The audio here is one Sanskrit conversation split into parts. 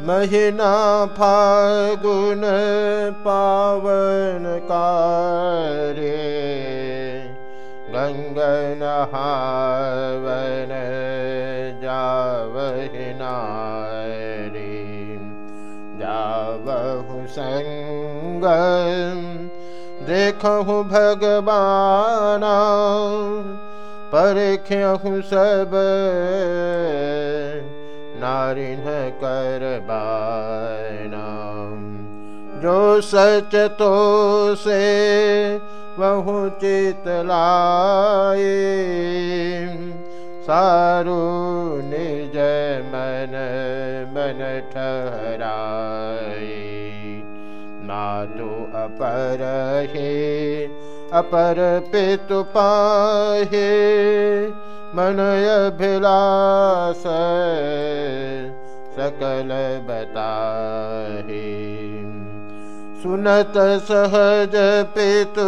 महिना फागुन पावन जावहु सङ्ग देखहु भगवाना परख्यहु सब नारिन कर जो सच तो से बहु चित लाए। सारू निज मन मन ठहराए। मातु अपर हे, अपर पितु पाहे। मनय भिलास सकल बताहे। सुनत सहज पितु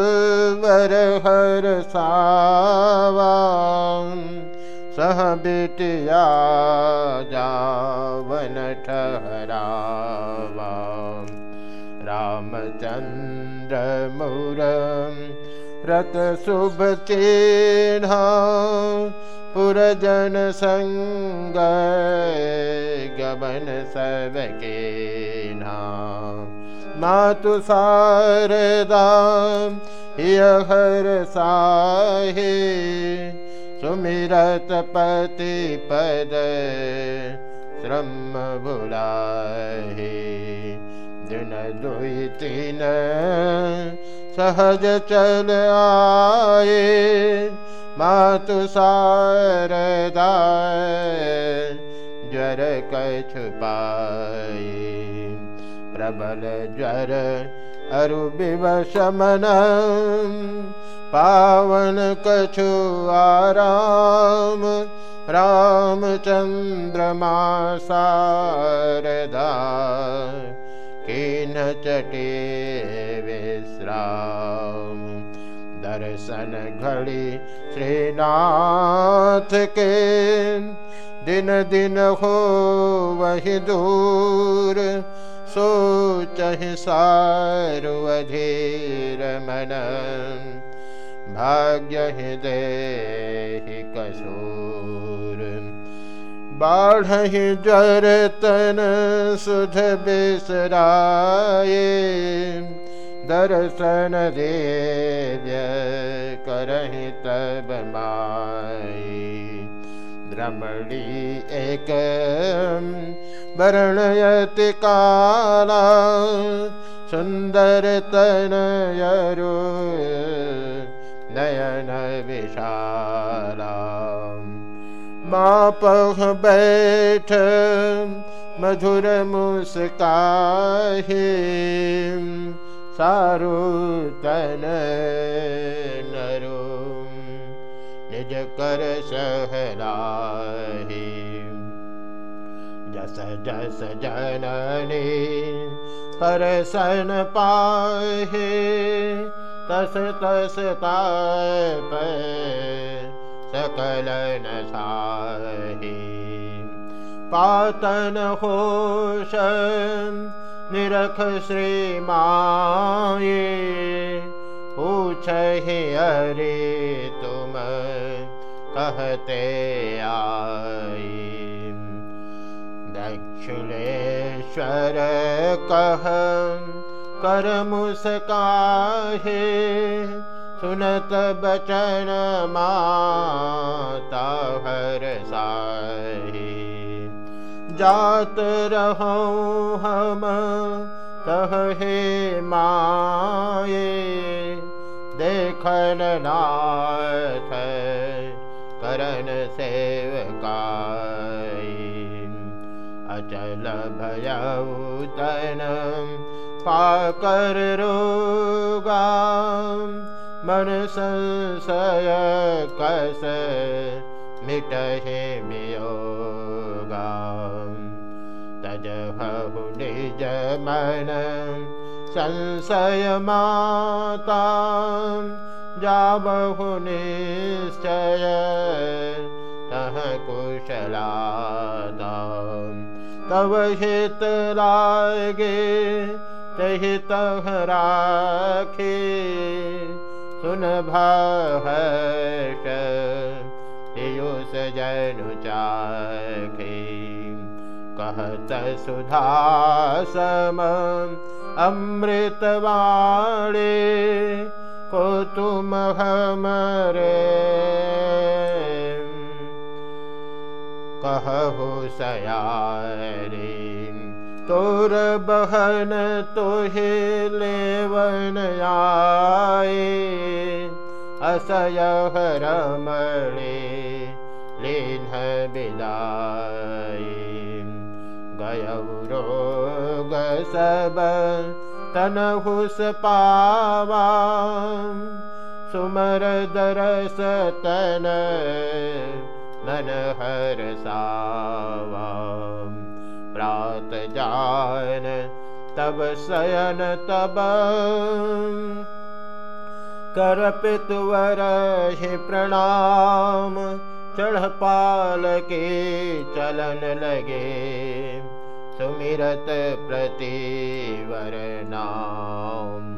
वर हर सावा सह बेटिया जावन ठहरावा। रामचन्द्र मुरम् रत शुभ चिन्हा पुरजन सङ्ग मातु शारदा हर साहे सुमिरत पति पद श्रम भुलाहे दिन दुई तीन सहज चल आए मातु सारदा ज्वर छुपाए प्रबल ज्वर अरु विवशमन पावन कछु आराम। रामचन्द्रमा सारदा किन चटे विश्राम दर्शन घड़ी श्रीनाथ के दिन दिन हो वही दूर। सोच सारुअधीर मन भाग्य दे कसूर। बाढ़हि जर तन सुध बिसराए दर्शन देव्य करहि तब माई द्रमणी एक वर्णयति काला सुंदर तनयरु नयन विशाला मापह बैठ मधुर मुस्काहे। सारु तन नरो निज कर सहलाहे जस जस जननी परसन पाहे तस तस ताप सकल नसाहि पातन होश निरख श्रीमाये। पूछहि अरे तुम कहते आई दक्षिणेश्वर कह कर मुस्काहे सुनत बचन माता हर साही जात हम कहे माये देखन नाथ करन सेवकाई अचल भयउतन पाकर रोगा मन संशय कस मिटहे मियोगा तजहु निज मन संशय माता जाबहु निश्चय तह कुशलादा। तव हित लागे चहित राखे। सुन पियुष जनु कहत सुधासम तुम हमरे कहु सयारी तोर बहन तोहे लेवन आए असय रमणे सब तनहुस पावा सुमर दरस तन मन हर सावा प्रात जान तब शयन तब कर प्रणाम चढ़ पाल के चलन लगे सुमिरत प्रतिवर नाम